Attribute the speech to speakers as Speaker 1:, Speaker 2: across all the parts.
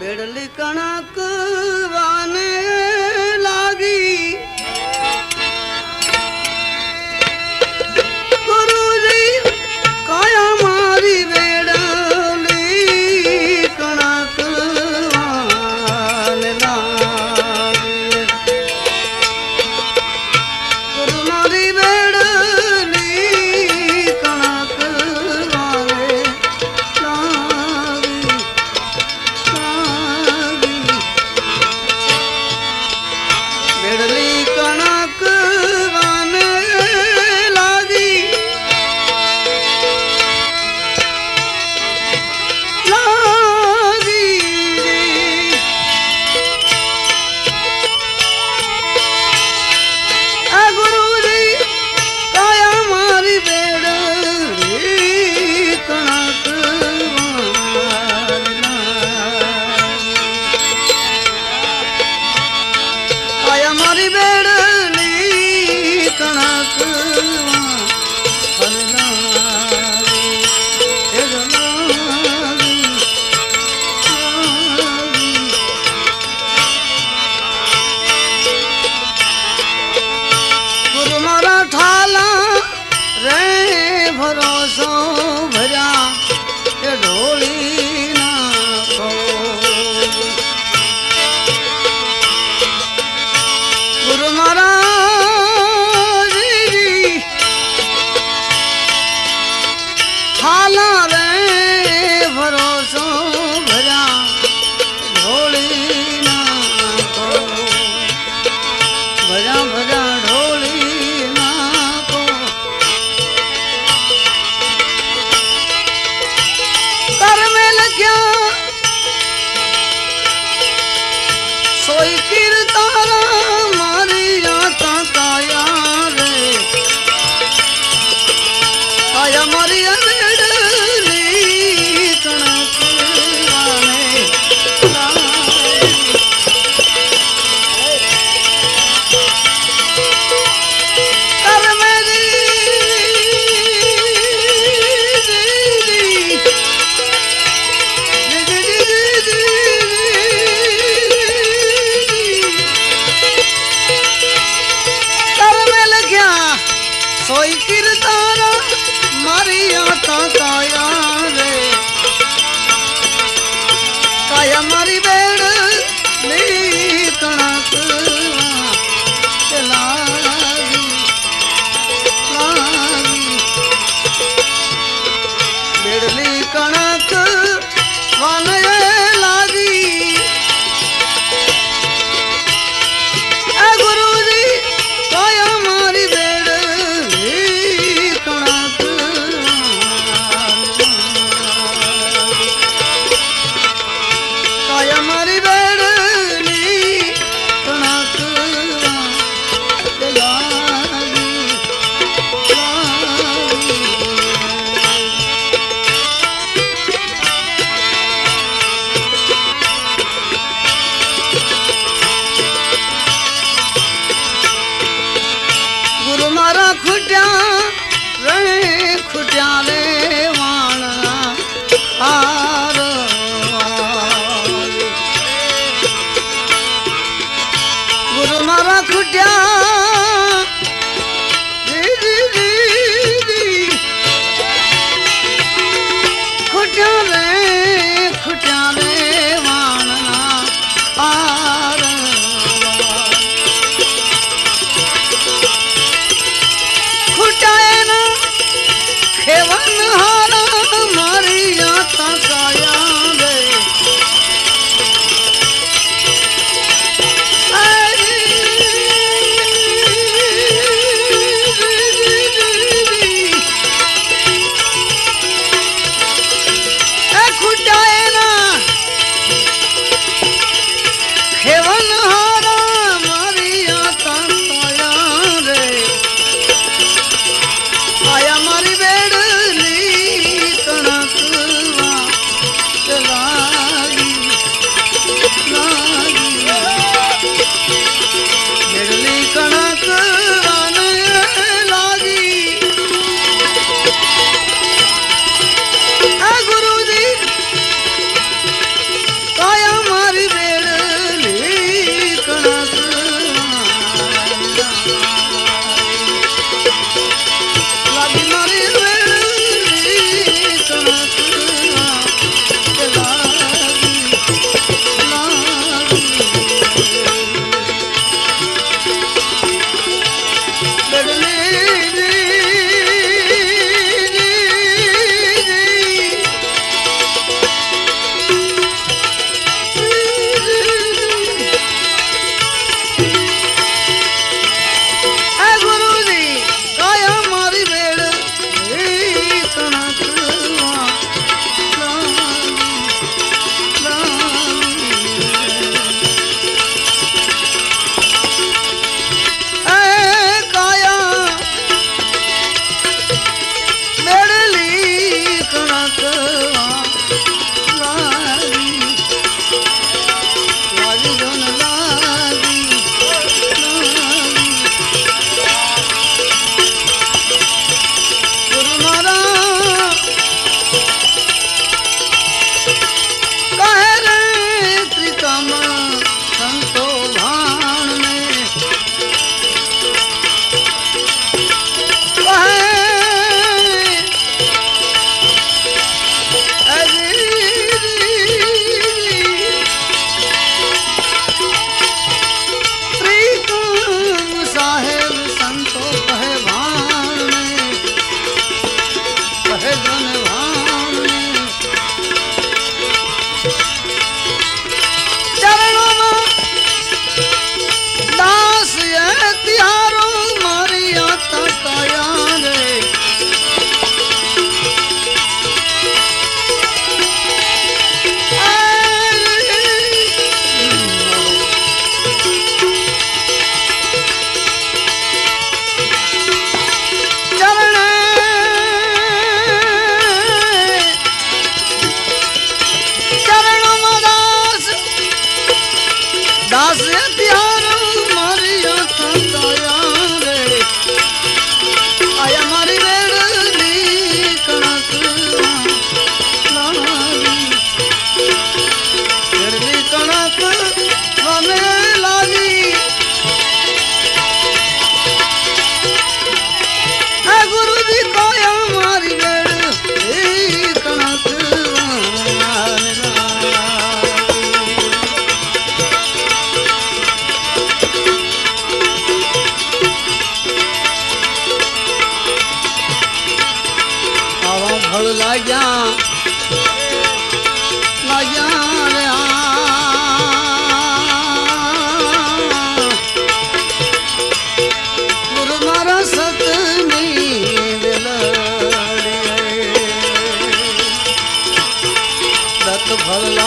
Speaker 1: ਬਿੜਲ ਕਣਕ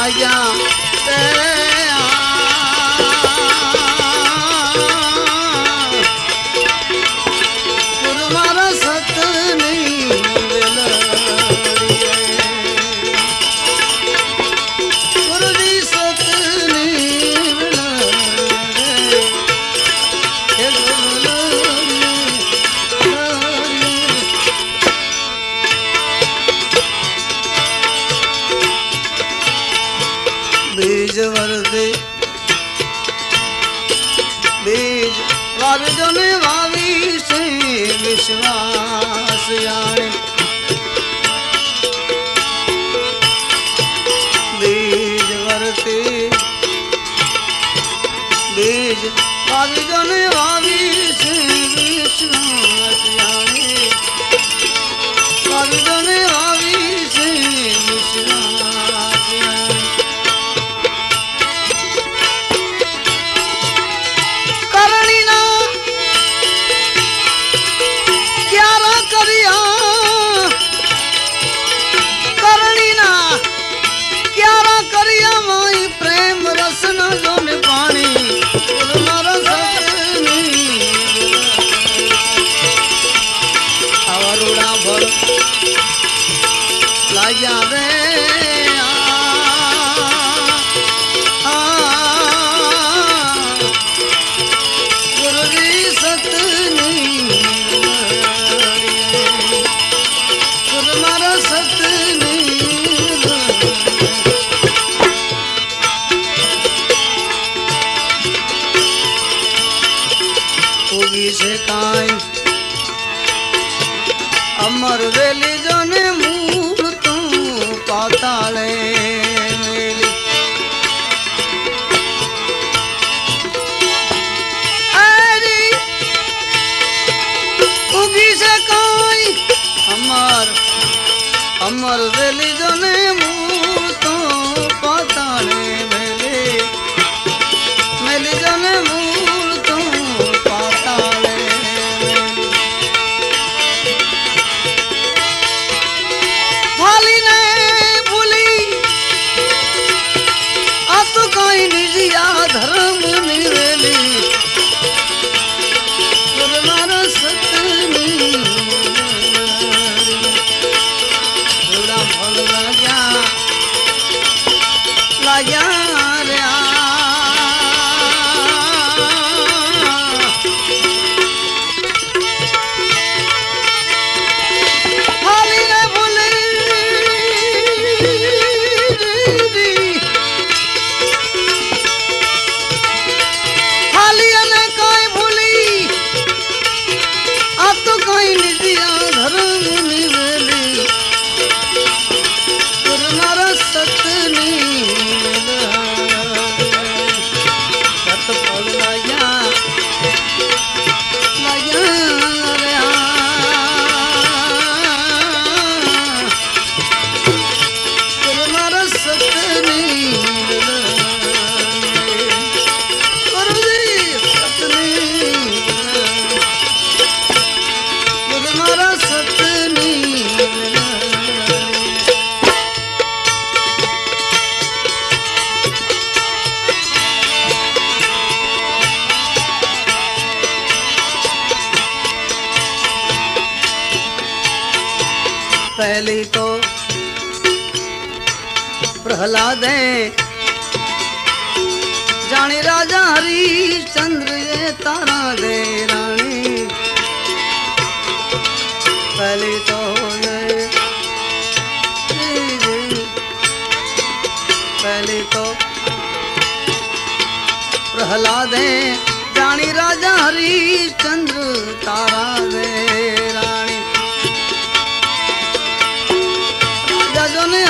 Speaker 1: आया तेरे हरिश्चंद्र तारा दे रानी। पहली तो पहली तो प्रहलाद है जानी राजा हरिश्चंद्र, तारा दे रानी। राजा जो ने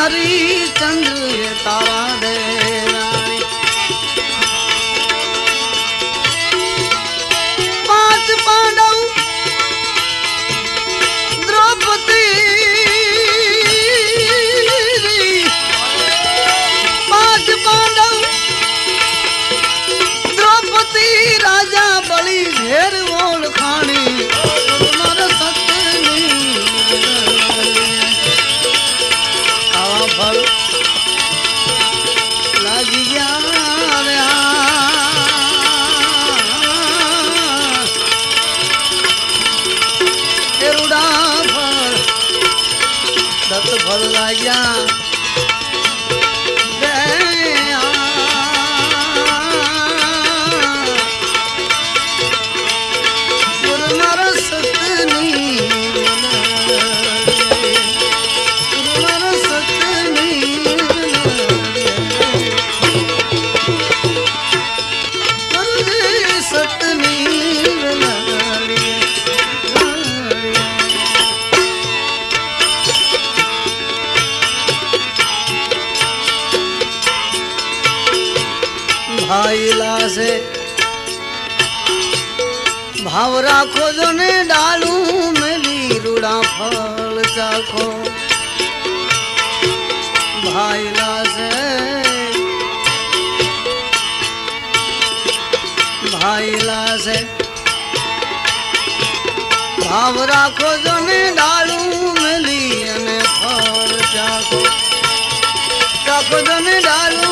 Speaker 1: 呀 ભાઈલા છે ભાવ રાખો જો ને ડાલું મેલી રૂડા ફળ ચાખો. ભાઈલા છે ભાઈલા છે ભાવ રાખો જો ને ડાલું મેલી અને ફળ ચાખો. ચાખો જો ને ડાલું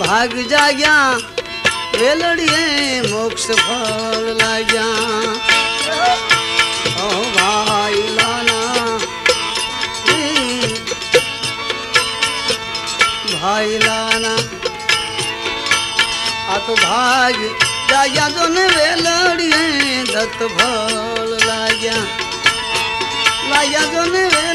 Speaker 1: भाग जाग्या हे लड़िए मोक्ष फल लाग्या. ओ भाई लाना हम्म. भाई आ तो भाग जाग्या जोन वे लड़िए दत्त फल लाइया लाग्या जोन वे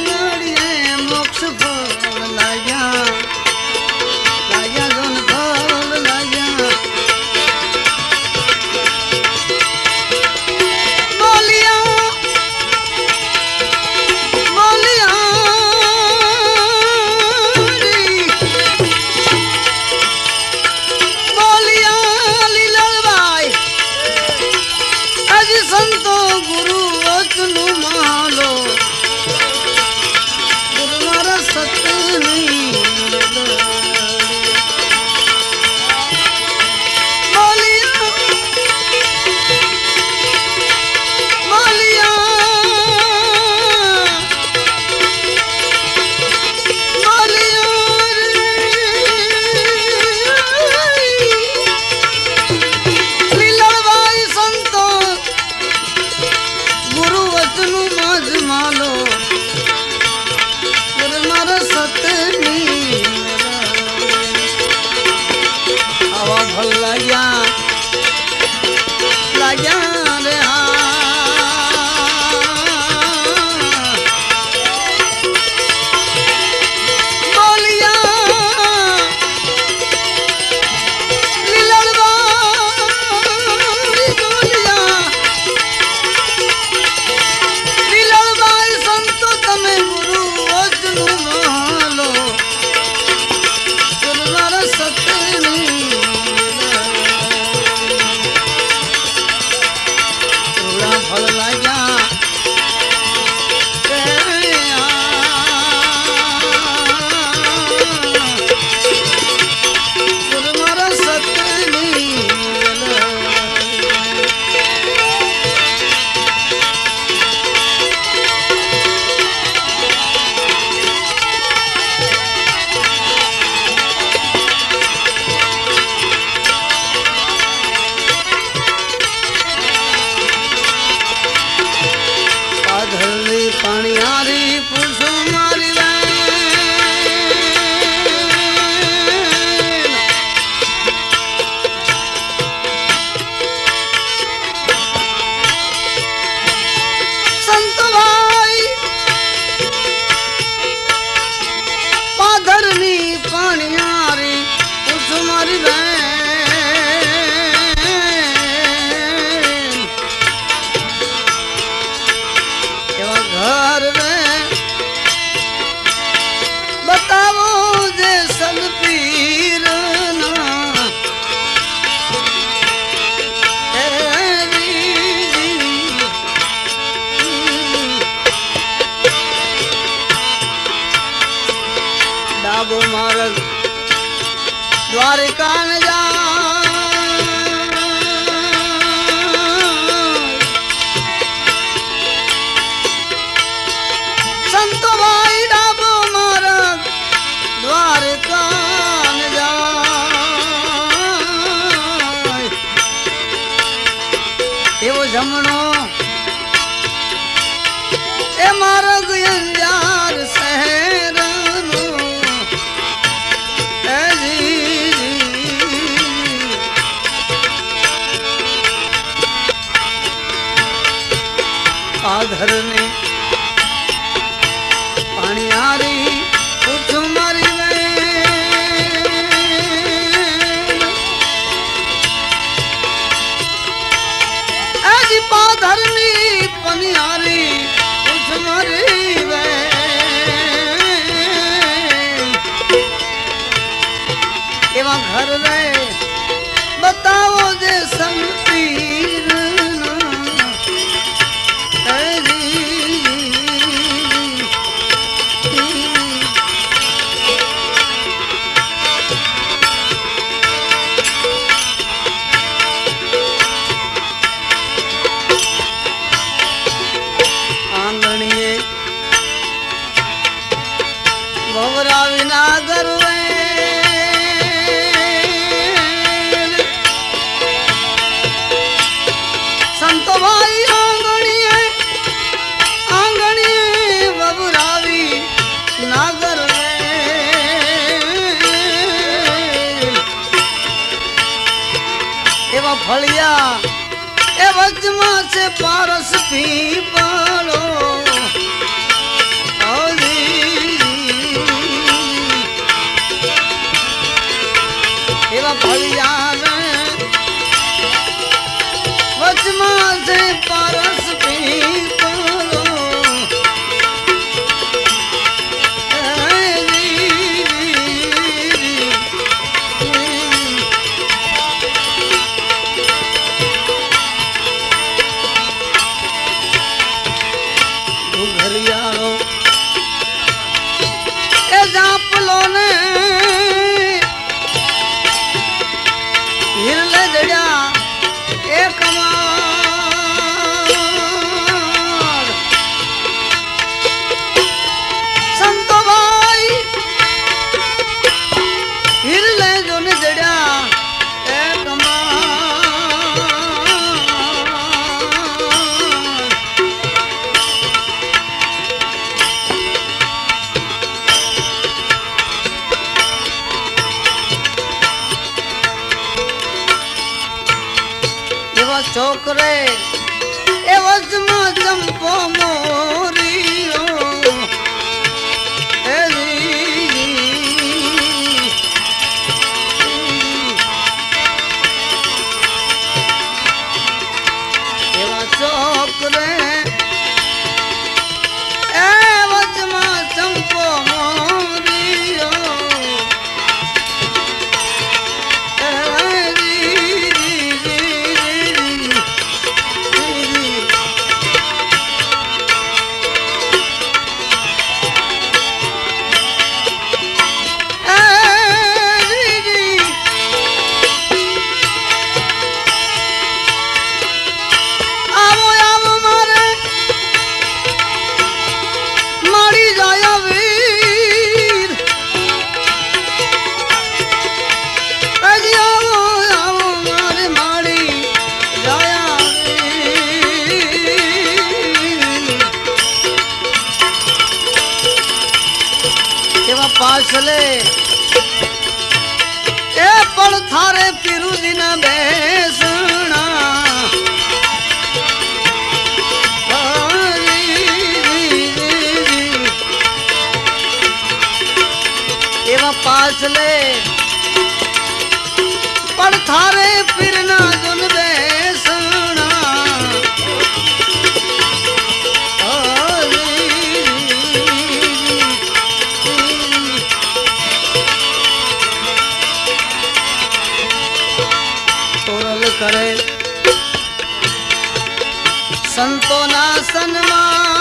Speaker 1: प्रभु महाराज द्वारिका न जा see સંતોના સન્માન.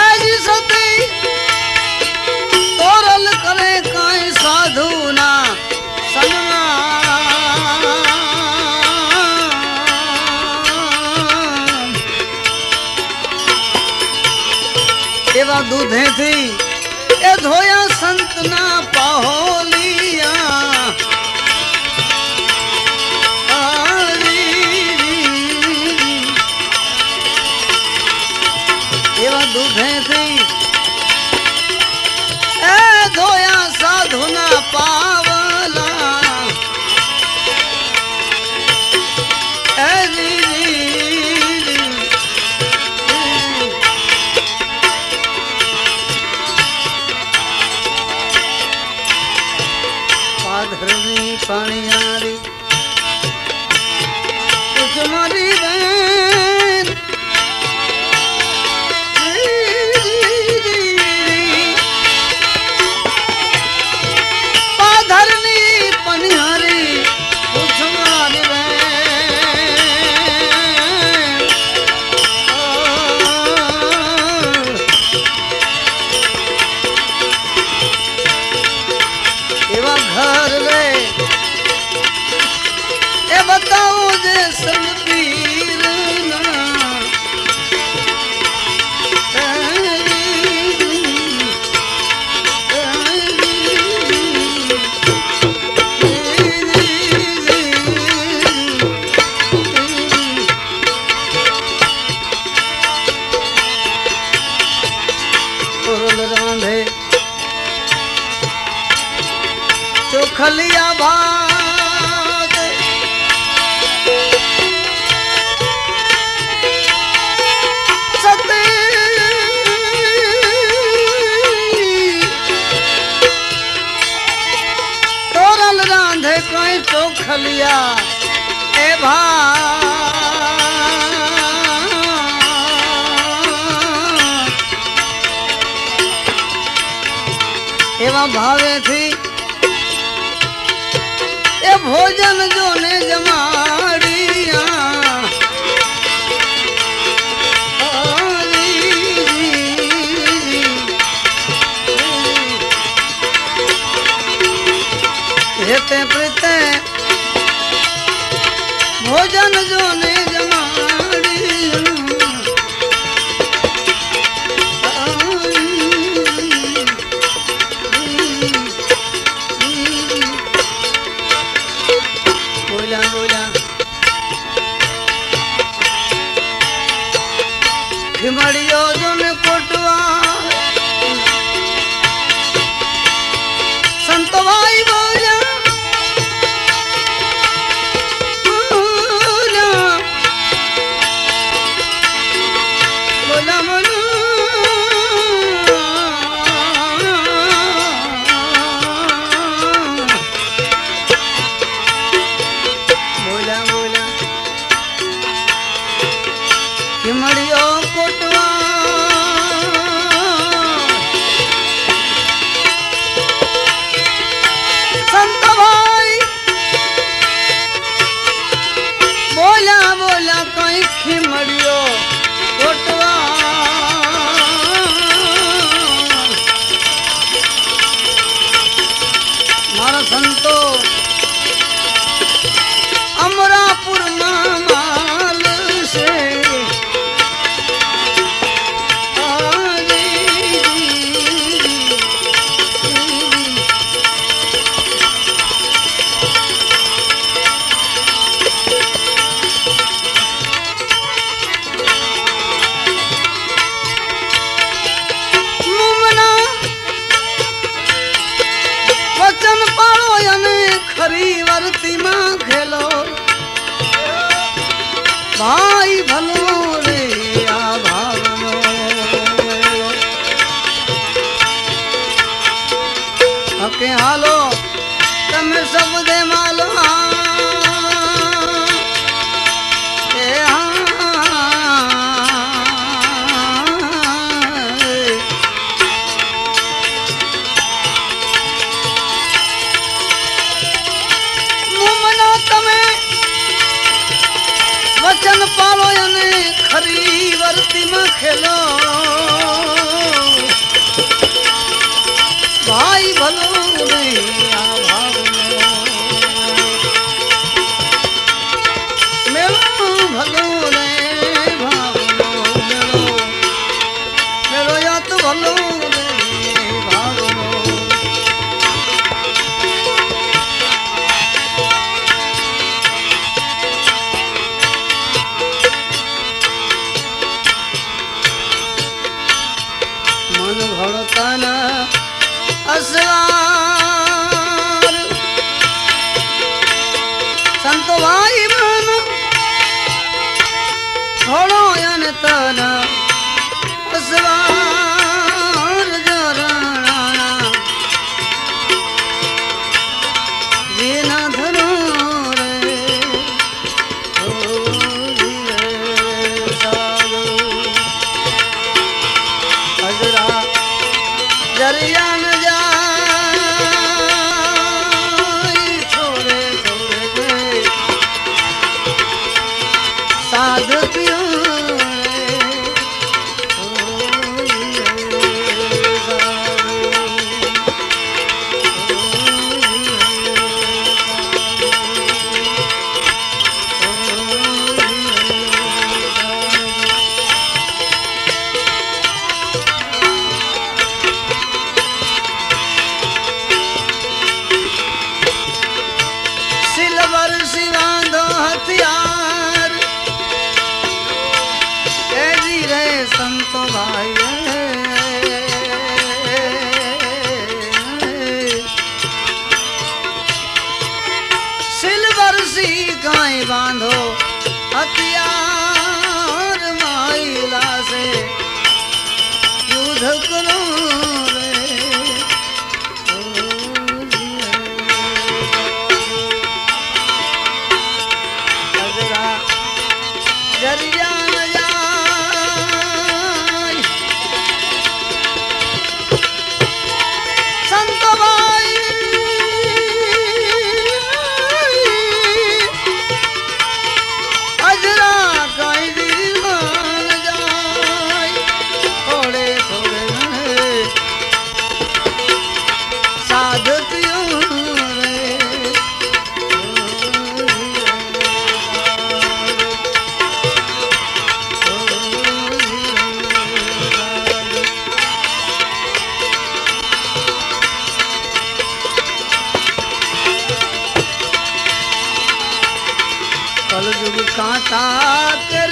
Speaker 1: આજ સતી તોરલ કરે કાંઈ સાધુના સન્માન. એવા દૂધેથી પ્રભે પાણી આવી મારી બેન भावे थी। ફરી વરતીમાં ખેલો ભાઈ ભલું રે. कांता के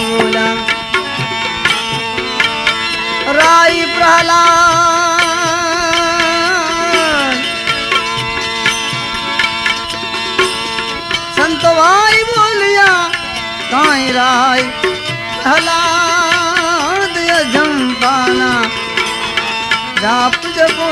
Speaker 1: बोला। राय प्रहलाद। संत भाई बोलिया काई राय प्रहलाद जंपाना जाप जपो